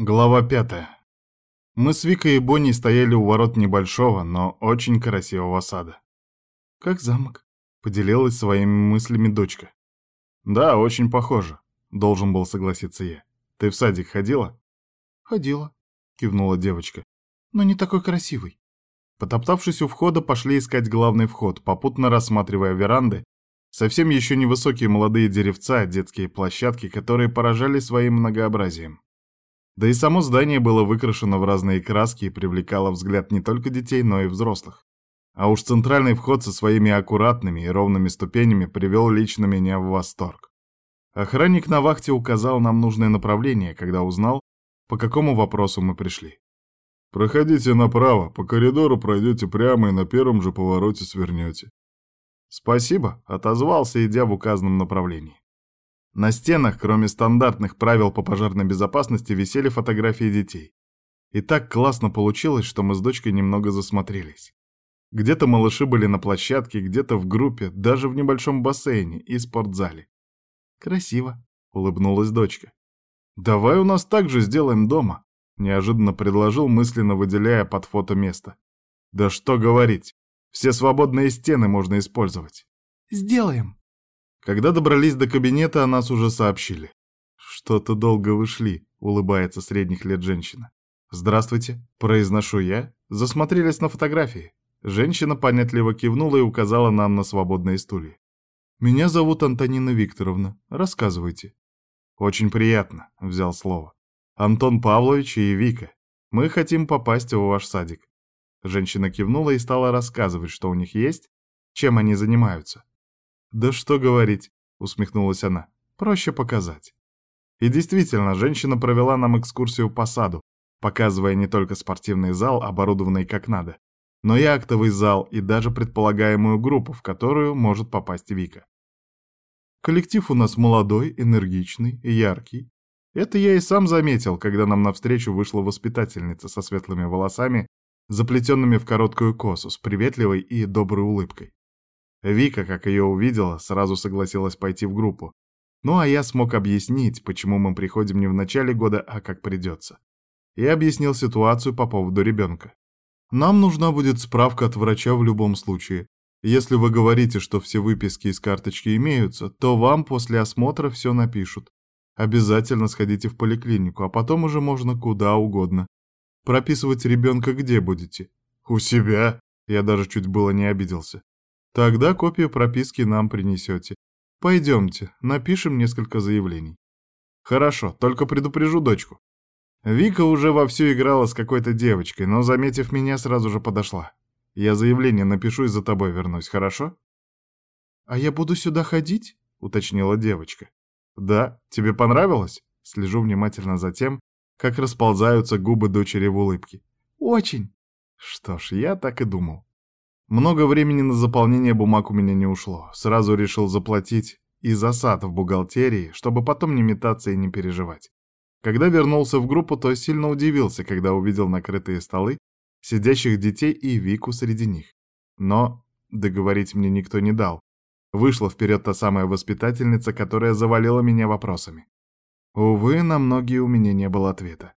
Глава пятая. Мы с Викой и Бонни стояли у ворот небольшого, но очень красивого сада. «Как замок?» — поделилась своими мыслями дочка. «Да, очень похоже», — должен был согласиться я. «Ты в садик ходила?» «Ходила», — кивнула девочка. «Но не такой красивый». Потоптавшись у входа, пошли искать главный вход, попутно рассматривая веранды, совсем еще невысокие молодые деревца, детские площадки, которые поражали своим многообразием. Да и само здание было выкрашено в разные краски и привлекало взгляд не только детей, но и взрослых. А уж центральный вход со своими аккуратными и ровными ступенями привел лично меня в восторг. Охранник на вахте указал нам нужное направление, когда узнал, по какому вопросу мы пришли. «Проходите направо, по коридору пройдете прямо и на первом же повороте свернете». «Спасибо», — отозвался, идя в указанном направлении. На стенах, кроме стандартных правил по пожарной безопасности, висели фотографии детей. И так классно получилось, что мы с дочкой немного засмотрелись. Где-то малыши были на площадке, где-то в группе, даже в небольшом бассейне и спортзале. «Красиво», — улыбнулась дочка. «Давай у нас так же сделаем дома», — неожиданно предложил, мысленно выделяя под фото место. «Да что говорить, все свободные стены можно использовать». «Сделаем», когда добрались до кабинета, о нас уже сообщили. «Что-то долго вышли», — улыбается средних лет женщина. «Здравствуйте», — произношу я. Засмотрелись на фотографии. Женщина понятливо кивнула и указала нам на свободные стулья. «Меня зовут Антонина Викторовна. Рассказывайте». «Очень приятно», — взял слово. «Антон Павлович и Вика. Мы хотим попасть в ваш садик». Женщина кивнула и стала рассказывать, что у них есть, чем они занимаются. «Да что говорить», — усмехнулась она, — «проще показать». И действительно, женщина провела нам экскурсию по саду, показывая не только спортивный зал, оборудованный как надо, но и актовый зал, и даже предполагаемую группу, в которую может попасть Вика. Коллектив у нас молодой, энергичный, яркий. Это я и сам заметил, когда нам навстречу вышла воспитательница со светлыми волосами, заплетенными в короткую косу, с приветливой и доброй улыбкой. Вика, как ее увидела, сразу согласилась пойти в группу. Ну а я смог объяснить, почему мы приходим не в начале года, а как придется. И объяснил ситуацию по поводу ребенка. Нам нужна будет справка от врача в любом случае. Если вы говорите, что все выписки из карточки имеются, то вам после осмотра все напишут. Обязательно сходите в поликлинику, а потом уже можно куда угодно. Прописывать ребенка где будете? У себя. Я даже чуть было не обиделся. Тогда копию прописки нам принесете. Пойдемте, напишем несколько заявлений. Хорошо, только предупрежу дочку. Вика уже вовсю играла с какой-то девочкой, но, заметив меня, сразу же подошла. Я заявление напишу и за тобой вернусь, хорошо? А я буду сюда ходить? Уточнила девочка. Да, тебе понравилось? Слежу внимательно за тем, как расползаются губы дочери в улыбке. Очень. Что ж, я так и думал. Много времени на заполнение бумаг у меня не ушло. Сразу решил заплатить и за сад в бухгалтерии, чтобы потом не метаться и не переживать. Когда вернулся в группу, то сильно удивился, когда увидел накрытые столы, сидящих детей и Вику среди них. Но договорить мне никто не дал. Вышла вперед та самая воспитательница, которая завалила меня вопросами. Увы, на многие у меня не было ответа.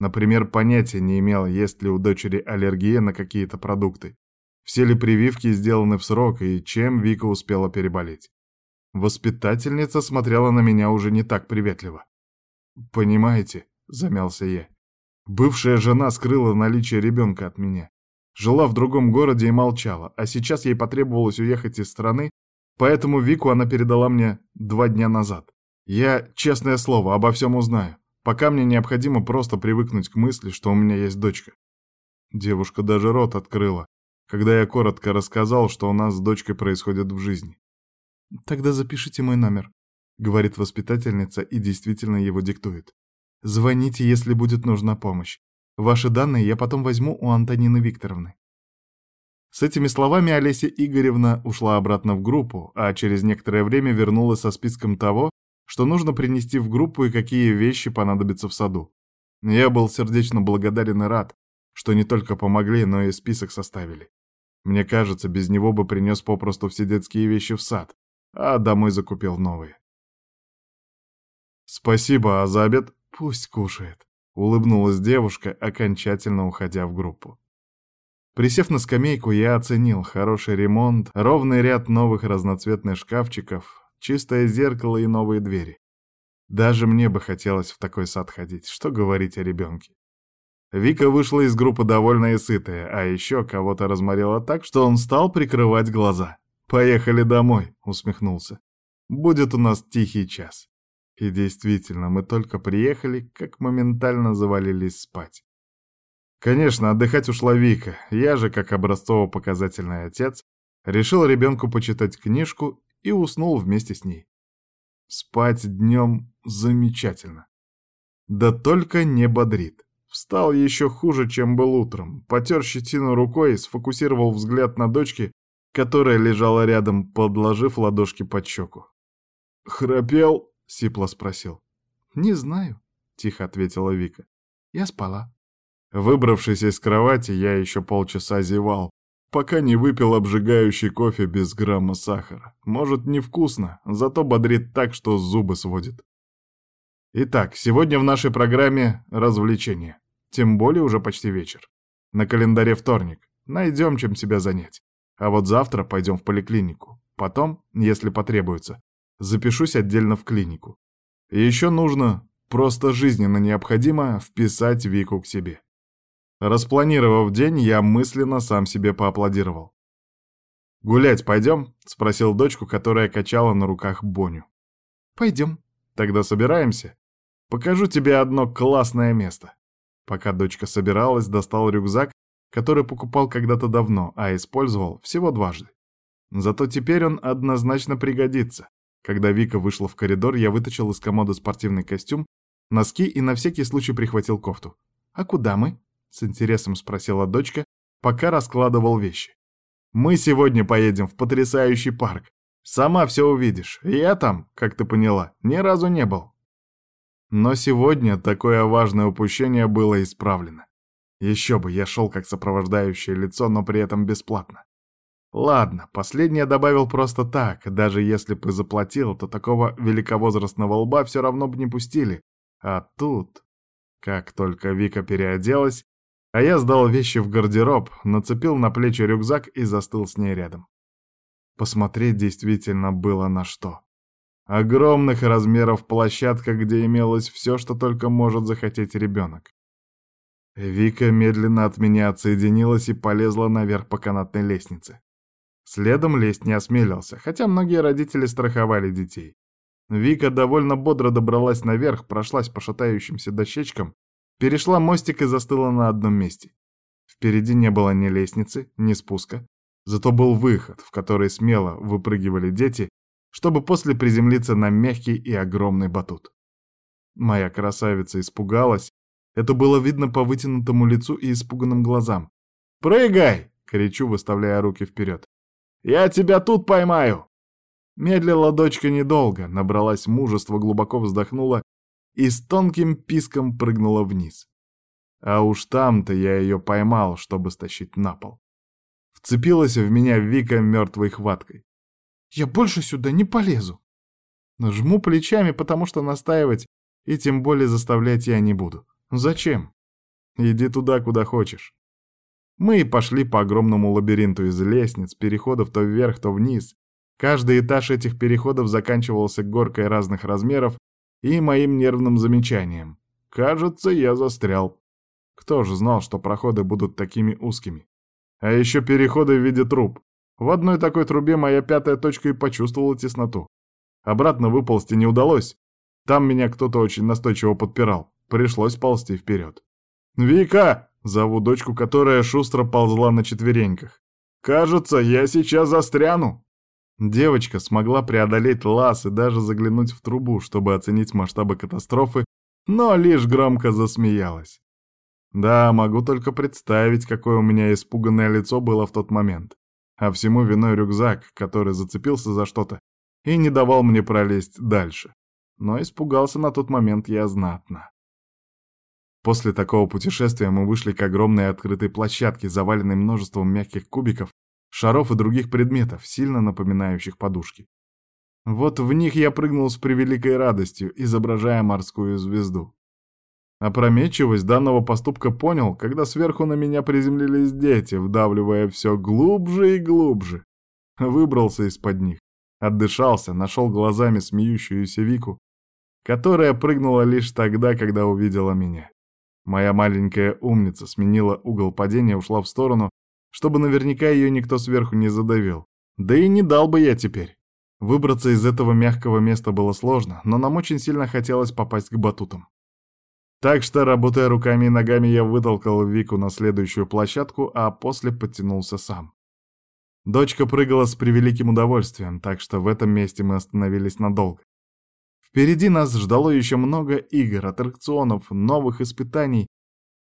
Например, понятия не имел, есть ли у дочери аллергия на какие-то продукты. Все ли прививки сделаны в срок и чем Вика успела переболеть? Воспитательница смотрела на меня уже не так приветливо. «Понимаете», — замялся я, — «бывшая жена скрыла наличие ребенка от меня. Жила в другом городе и молчала, а сейчас ей потребовалось уехать из страны, поэтому Вику она передала мне два дня назад. Я, честное слово, обо всем узнаю. Пока мне необходимо просто привыкнуть к мысли, что у меня есть дочка». Девушка даже рот открыла, когда я коротко рассказал, что у нас с дочкой происходит в жизни. «Тогда запишите мой номер», — говорит воспитательница и действительно его диктует. «Звоните, если будет нужна помощь. Ваши данные я потом возьму у Антонины Викторовны». С этими словами Олеся Игоревна ушла обратно в группу, а через некоторое время вернулась со списком того, что нужно принести в группу и какие вещи понадобятся в саду. Я был сердечно благодарен и рад, что не только помогли, но и список составили. Мне кажется, без него бы принес попросту все детские вещи в сад, а домой закупил новые. Спасибо, а за обед пусть кушает. — улыбнулась девушка, окончательно уходя в группу. Присев на скамейку, я оценил хороший ремонт, ровный ряд новых разноцветных шкафчиков, чистое зеркало и новые двери. Даже мне бы хотелось в такой сад ходить, что говорить о ребенке. Вика вышла из группы довольная и сытая, а еще кого-то разморила так, что он стал прикрывать глаза. «Поехали домой», — усмехнулся. «Будет у нас тихий час». И действительно, мы только приехали, как моментально завалились спать. Конечно, отдыхать ушла Вика. Я же, как образцово-показательный отец, решил ребенку почитать книжку и уснул вместе с ней. Спать днем замечательно. Да только не бодрит. Встал еще хуже, чем был утром. Потер щетину рукой, сфокусировал взгляд на дочке, которая лежала рядом, подложив ладошки под щеку. «Храпел?» — Сипло спросил. «Не знаю», — тихо ответила Вика. «Я спала». Выбравшись из кровати, я еще полчаса зевал, пока не выпил обжигающий кофе без грамма сахара. Может, невкусно, зато бодрит так, что зубы сводит. Итак, сегодня в нашей программе развлечения. Тем более уже почти вечер. На календаре вторник. Найдем, чем себя занять. А вот завтра пойдем в поликлинику. Потом, если потребуется, запишусь отдельно в клинику. Еще нужно, просто жизненно необходимо, вписать Вику к себе. Распланировав день, я мысленно сам себе поаплодировал. «Гулять пойдем?» — спросил дочку, которая качала на руках Боню. «Пойдем». «Тогда собираемся? Покажу тебе одно классное место». Пока дочка собиралась, достал рюкзак, который покупал когда-то давно, а использовал всего дважды. Зато теперь он однозначно пригодится. Когда Вика вышла в коридор, я вытащил из комода спортивный костюм, носки и на всякий случай прихватил кофту. «А куда мы?» — с интересом спросила дочка, пока раскладывал вещи. «Мы сегодня поедем в потрясающий парк. Сама все увидишь. Я там, как ты поняла, ни разу не был». Но сегодня такое важное упущение было исправлено. Еще бы, я шел как сопровождающее лицо, но при этом бесплатно. Ладно, последнее добавил просто так, даже если бы заплатил, то такого великовозрастного лба все равно бы не пустили. А тут... Как только Вика переоделась, а я сдал вещи в гардероб, нацепил на плечи рюкзак и застыл с ней рядом. Посмотреть действительно было на что. Огромных размеров площадка, где имелось все, что только может захотеть ребенок. Вика медленно от меня отсоединилась и полезла наверх по канатной лестнице. Следом лезть не осмелился, хотя многие родители страховали детей. Вика довольно бодро добралась наверх, прошлась по шатающимся дощечкам, перешла мостик и застыла на одном месте. Впереди не было ни лестницы, ни спуска, зато был выход, в который смело выпрыгивали дети, чтобы после приземлиться на мягкий и огромный батут. Моя красавица испугалась, это было видно по вытянутому лицу и испуганным глазам. «Прыгай!» — кричу, выставляя руки вперед. Я тебя тут поймаю!» Медлила дочка недолго, набралась мужества, глубоко вздохнула и с тонким писком прыгнула вниз. А уж там-то я ее поймал, чтобы стащить на пол. Вцепилась в меня Вика мертвой хваткой. «Я больше сюда не полезу!» Жму плечами, потому что настаивать и тем более заставлять я не буду. Зачем? Иди туда, куда хочешь. Мы пошли по огромному лабиринту из лестниц, переходов то вверх, то вниз. Каждый этаж этих переходов заканчивался горкой разных размеров и моим нервным замечанием. Кажется, я застрял. Кто же знал, что проходы будут такими узкими? А еще переходы в виде труб. В одной такой трубе моя пятая точка и почувствовала тесноту. Обратно выползти не удалось. Там меня кто-то очень настойчиво подпирал. Пришлось ползти вперед. «Вика!» Зову дочку, которая шустро ползла на четвереньках. «Кажется, я сейчас застряну!» Девочка смогла преодолеть лаз и даже заглянуть в трубу, чтобы оценить масштабы катастрофы, но лишь громко засмеялась. Да, могу только представить, какое у меня испуганное лицо было в тот момент. А всему виной рюкзак, который зацепился за что-то и не давал мне пролезть дальше. Но испугался на тот момент я знатно. После такого путешествия мы вышли к огромной открытой площадке, заваленной множеством мягких кубиков, шаров и других предметов, сильно напоминающих подушки. Вот в них я прыгнул с превеликой радостью, изображая морскую звезду. Опрометчивость данного поступка понял, когда сверху на меня приземлились дети, вдавливая все глубже и глубже. Выбрался из-под них, отдышался, нашел глазами смеющуюся Вику, которая прыгнула лишь тогда, когда увидела меня. Моя маленькая умница сменила угол падения, ушла в сторону, чтобы наверняка ее никто сверху не задавил. Да и не дал бы я теперь. Выбраться из этого мягкого места было сложно, но нам очень сильно хотелось попасть к батутам. Так что, работая руками и ногами, я вытолкал Вику на следующую площадку, а после подтянулся сам. Дочка прыгала с превеликим удовольствием, так что в этом месте мы остановились надолго. Впереди нас ждало еще много игр, аттракционов, новых испытаний,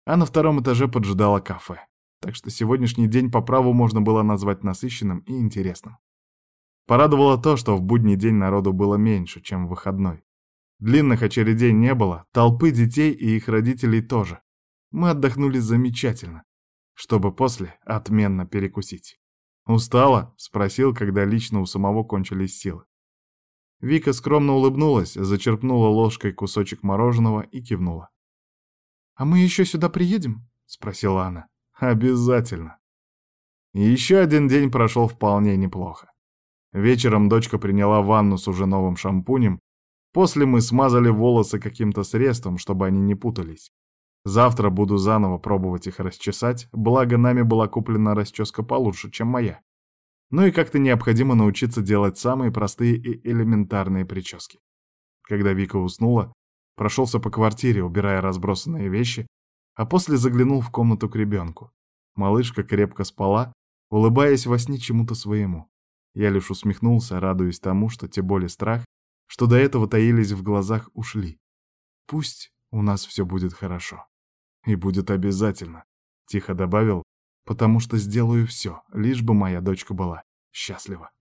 а на втором этаже поджидало кафе. Так что сегодняшний день по праву можно было назвать насыщенным и интересным. Порадовало то, что в будний день народу было меньше, чем в выходной. Длинных очередей не было, толпы детей и их родителей тоже. Мы отдохнули замечательно, чтобы после отменно перекусить. «Устала?» — спросил, когда лично у самого кончились силы. Вика скромно улыбнулась, зачерпнула ложкой кусочек мороженого и кивнула. «А мы еще сюда приедем?» — спросила она. «Обязательно». Еще один день прошел вполне неплохо. Вечером дочка приняла ванну с уже новым шампунем После мы смазали волосы каким-то средством, чтобы они не путались. Завтра буду заново пробовать их расчесать, благо нами была куплена расческа получше, чем моя. Ну и как-то необходимо научиться делать самые простые и элементарные прически. Когда Вика уснула, прошелся по квартире, убирая разбросанные вещи, а после заглянул в комнату к ребенку. Малышка крепко спала, улыбаясь во сне чему-то своему. Я лишь усмехнулся, радуясь тому, что те боли страх что до этого таились в глазах, ушли. Пусть у нас все будет хорошо. И будет обязательно, — тихо добавил, потому что сделаю все, лишь бы моя дочка была счастлива.